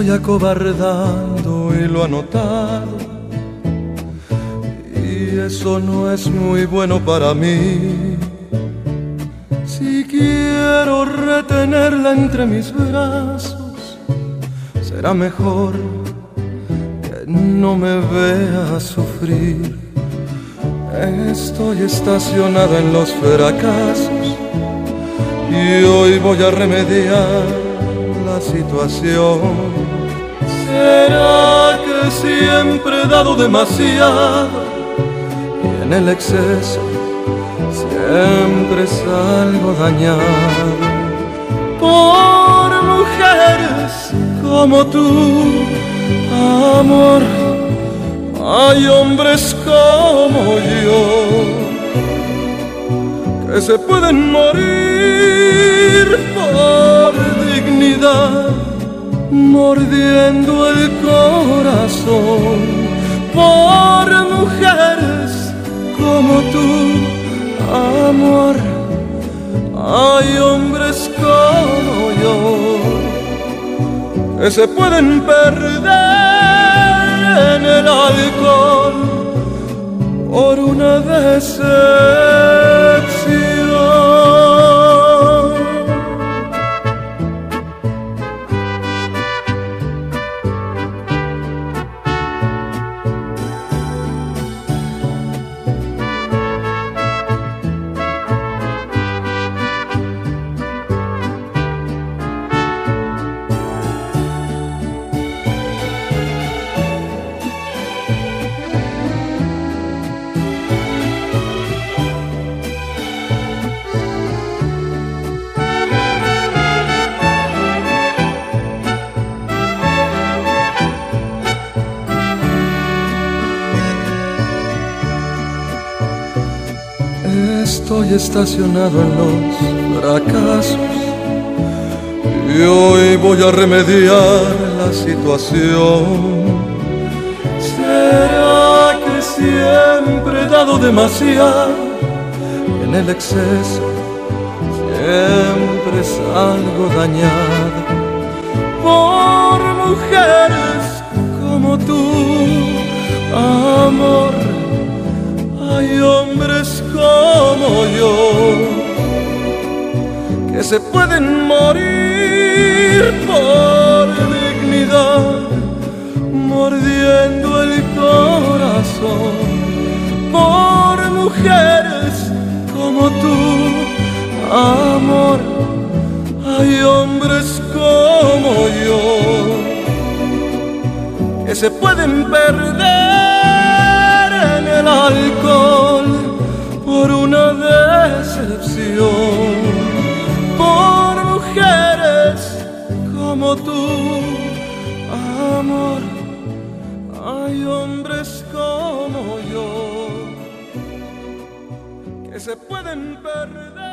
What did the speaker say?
estoy acobardando y lo ha notado. Y eso no es muy bueno para mí. Si quiero retenerla entre mis brazos, será mejor que no me vea sufrir. Estoy estacionada en los fracasos y hoy voy a remediar la situación. ¿Será que siempre he dado demasiado y en el exceso siempre salgo dañado por mujeres como tú, amor? Hay hombres como yo que se pueden morir por dignidad, mordiendo el corazón por mujeres como tú, amor. Hay hombres como yo que se pueden perder en el alcohol por una decepción. Estoy estacionado en los fracasos y hoy voy a remediar la situación. ¿Será que siempre he dado demasiado en el exceso siempre salgo dañado por mujeres como tú, amor? Se pueden morir por dignidad, mordiendo el corazón por mujeres como tú, amor. Hay hombres como yo que se pueden perder en el alcohol por una decepción, como tú, amor. Hay hombres como yo que se pueden perder.